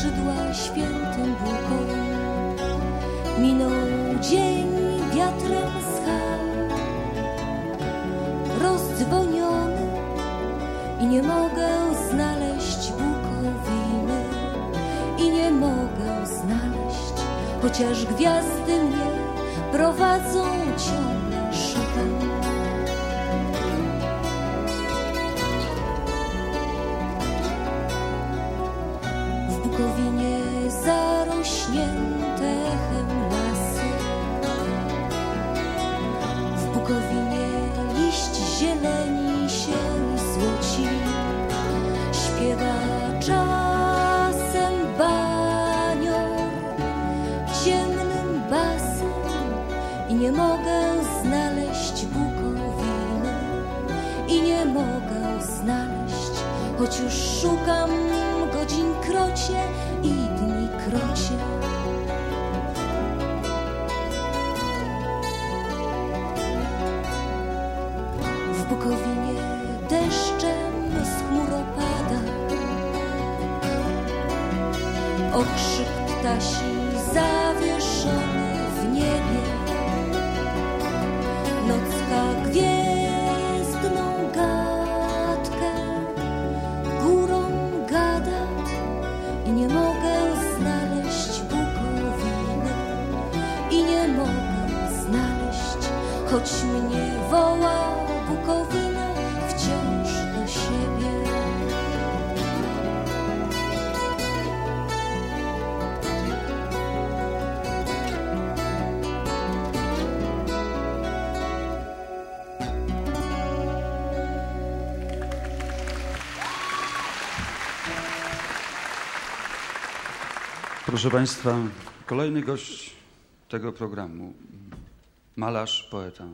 skrzydła świętym Bóg. Minął dzień rozdzwoniony i nie mogę znaleźć Bukowiny. I nie mogę znaleźć, chociaż gwiazdy mnie prowadzą ciągle szukam. W Bukowinie zarośnięte lasy. W Bukowinie nie mogę znaleźć Bukowiny i nie mogę znaleźć, choć już szukam godzin krocie i dni krocie. W Bukowinie deszczem z chmur opada Okrzyk ptasi zawieszony i nie mogę znaleźć Bukowiny I nie mogę znaleźć, choć mnie woła Bukowina Proszę Państwa, kolejny gość tego programu. Malarz, poeta,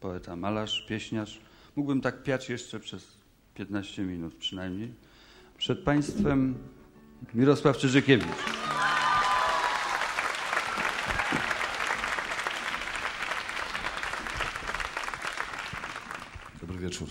poeta, malarz, pieśniarz. Mógłbym tak piać jeszcze przez 15 minut przynajmniej. Przed Państwem Mirosław Czyżykiewicz. Dobry wieczór.